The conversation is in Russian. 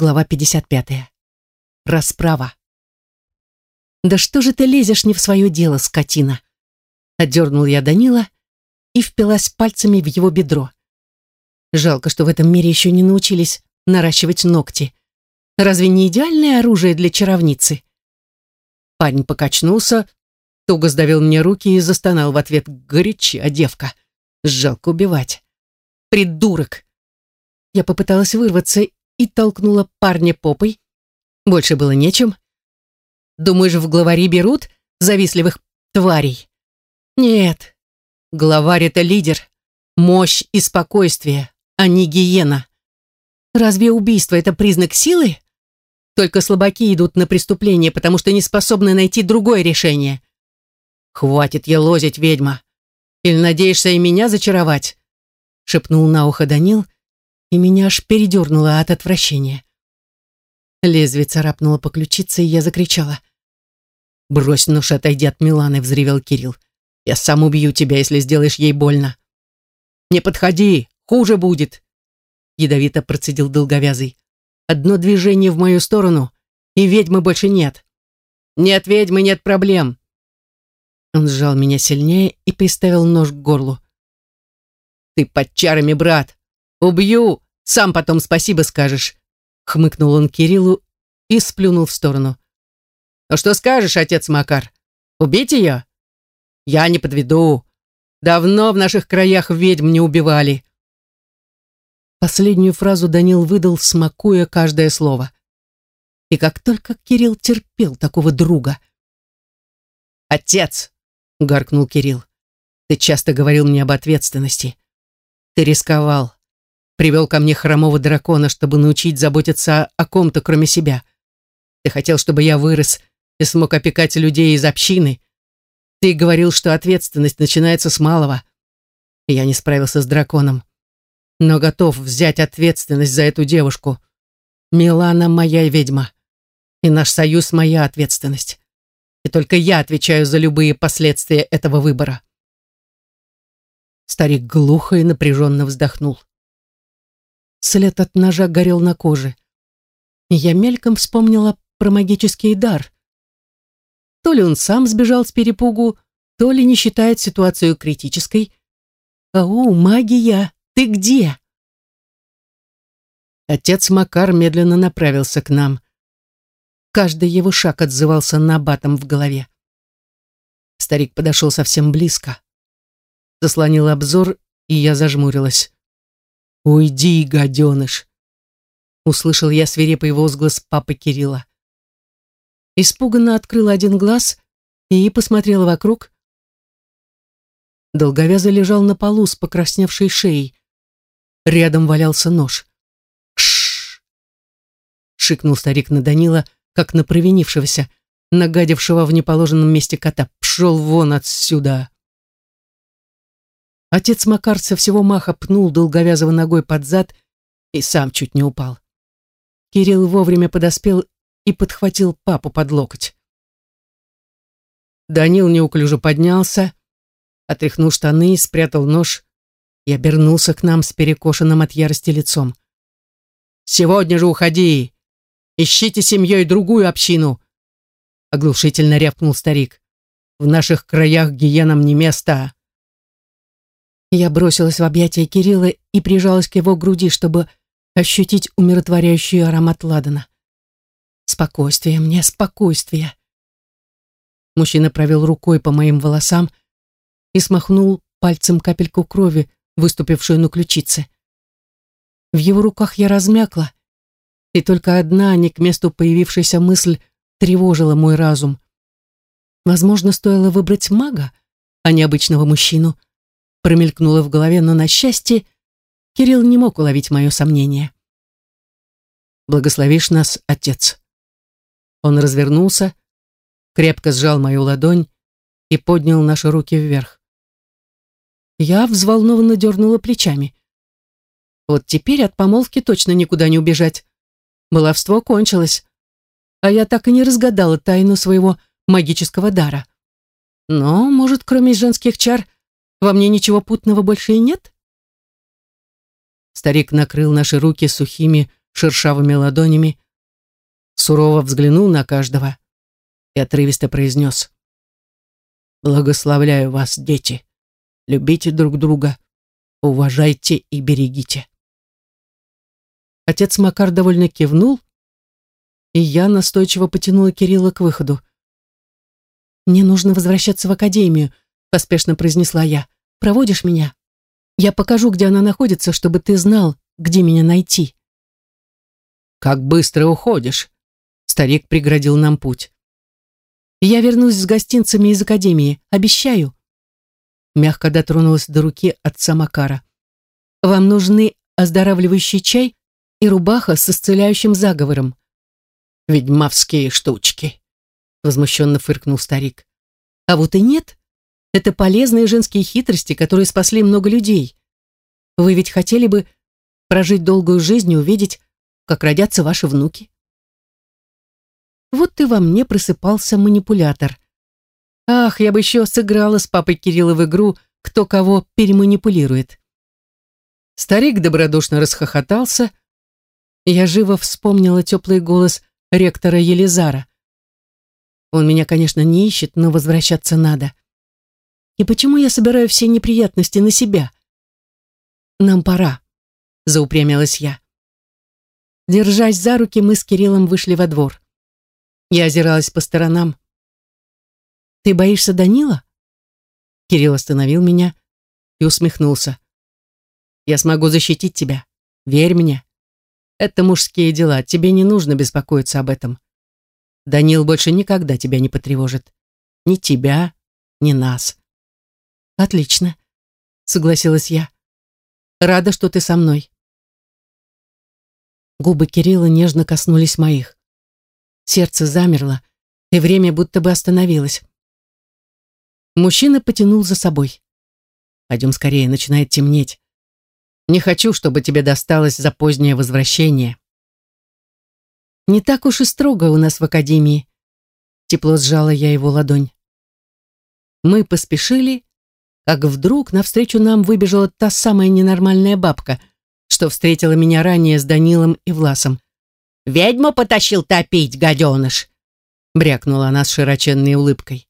Глава 55. Расправа. «Да что же ты лезешь не в свое дело, скотина?» Отдернул я Данила и впилась пальцами в его бедро. Жалко, что в этом мире еще не научились наращивать ногти. Разве не идеальное оружие для чаровницы? Парень покачнулся, туго сдавил мне руки и застонал в ответ горяча девка. Жалко убивать. Придурок! Я попыталась вырваться и толкнула парня попой. Больше было нечем. Думаешь, в главари берут завистливых тварей? Нет. Главарь — это лидер, мощь и спокойствие, а не гиена. Разве убийство — это признак силы? Только слабаки идут на преступление, потому что не способны найти другое решение. Хватит елозить, ведьма. Или надеешься и меня зачаровать? Шепнул на ухо Данил — и меня аж передернуло от отвращения. Лезвие царапнуло по ключице, и я закричала. «Брось нож, отойди от Миланы», — взревел Кирилл. «Я сам убью тебя, если сделаешь ей больно». «Не подходи, хуже будет», — ядовито процедил долговязый. «Одно движение в мою сторону, и ведьмы больше нет. Нет ведьмы, нет проблем». Он сжал меня сильнее и приставил нож к горлу. «Ты под чарами, брат. «Убью, сам потом спасибо скажешь», — хмыкнул он Кириллу и сплюнул в сторону. «Ну что скажешь, отец Макар? Убить ее?» «Я не подведу. Давно в наших краях ведьм не убивали». Последнюю фразу Данил выдал, смакуя каждое слово. И как только Кирилл терпел такого друга. «Отец!» — гаркнул Кирилл. «Ты часто говорил мне об ответственности. Ты рисковал привел ко мне хромого дракона, чтобы научить заботиться о ком-то, кроме себя. Ты хотел, чтобы я вырос и смог опекать людей из общины. Ты говорил, что ответственность начинается с малого. я не справился с драконом. Но готов взять ответственность за эту девушку. Милана моя ведьма. И наш союз моя ответственность. И только я отвечаю за любые последствия этого выбора. Старик глухо и напряженно вздохнул. След от ножа горел на коже. Я мельком вспомнила про магический дар. То ли он сам сбежал с перепугу, то ли не считает ситуацию критической. «Ау, магия, ты где?» Отец Макар медленно направился к нам. Каждый его шаг отзывался набатом в голове. Старик подошел совсем близко. Заслонил обзор, и я зажмурилась. «Уйди, гаденыш!» Услышал я свирепый возглас папы Кирилла. Испуганно открыла один глаз и посмотрела вокруг. Долговязый лежал на полу с покрасневшей шеей. Рядом валялся нож. «Кшш!» — шикнул старик на Данила, как на провинившегося, нагадившего в неположенном месте кота. «Пшел вон отсюда!» Отец Макар со всего маха пнул долговязого ногой под зад и сам чуть не упал. Кирилл вовремя подоспел и подхватил папу под локоть. Данил неуклюже поднялся, отряхнул штаны, спрятал нож и обернулся к нам с перекошенным от ярости лицом. «Сегодня же уходи! Ищите семьей другую общину!» Оглушительно рявкнул старик. «В наших краях гиенам не место!» Я бросилась в объятия Кирилла и прижалась к его груди, чтобы ощутить умиротворяющий аромат ладана. Спокойствие мне, спокойствие. Мужчина провел рукой по моим волосам и смахнул пальцем капельку крови, выступившую на ключице. В его руках я размякла, и только одна, не к месту появившаяся мысль, тревожила мой разум. Возможно, стоило выбрать мага, а не обычного мужчину — промелькнуло в голове, но, на счастье, Кирилл не мог уловить мое сомнение. «Благословишь нас, отец». Он развернулся, крепко сжал мою ладонь и поднял наши руки вверх. Я взволнованно дернула плечами. Вот теперь от помолвки точно никуда не убежать. Баловство кончилось, а я так и не разгадала тайну своего магического дара. Но, может, кроме женских чар, во мне ничего путного больше и нет? Старик накрыл наши руки сухими, шершавыми ладонями, сурово взглянул на каждого и отрывисто произнес «Благословляю вас, дети, любите друг друга, уважайте и берегите». Отец Макар довольно кивнул, и я настойчиво потянула Кирилла к выходу. «Мне нужно возвращаться в академию», — поспешно произнесла я. «Проводишь меня? Я покажу, где она находится, чтобы ты знал, где меня найти». «Как быстро уходишь!» Старик преградил нам путь. «Я вернусь с гостинцами из академии, обещаю». Мягко дотронулась до руки отца Макара. «Вам нужны оздоравливающий чай и рубаха с исцеляющим заговором». «Ведьмовские штучки», — возмущенно фыркнул старик. «А вот и нет. Это полезные женские хитрости, которые спасли много людей. Вы ведь хотели бы прожить долгую жизнь и увидеть, как родятся ваши внуки. Вот ты во мне просыпался манипулятор. Ах, я бы еще сыграла с папой Кирилла в игру «Кто кого переманипулирует». Старик добродушно расхохотался, я живо вспомнила теплый голос ректора Елизара. Он меня, конечно, не ищет, но возвращаться надо. И почему я собираю все неприятности на себя? Нам пора, заупрямилась я. Держась за руки, мы с Кириллом вышли во двор. Я озиралась по сторонам. «Ты боишься Данила?» Кирилл остановил меня и усмехнулся. «Я смогу защитить тебя. Верь мне. Это мужские дела, тебе не нужно беспокоиться об этом. Данил больше никогда тебя не потревожит. Ни тебя, ни нас». «Отлично», — согласилась я. «Рада, что ты со мной». Губы Кирилла нежно коснулись моих. Сердце замерло, и время будто бы остановилось. Мужчина потянул за собой. «Пойдем скорее, начинает темнеть. Не хочу, чтобы тебе досталось за позднее возвращение». «Не так уж и строго у нас в академии», тепло сжала я его ладонь. Мы поспешили, как вдруг навстречу нам выбежала та самая ненормальная бабка, что встретила меня ранее с Данилом и Власом. «Ведьму потащил топить, гаденыш!» брякнула она с широченной улыбкой.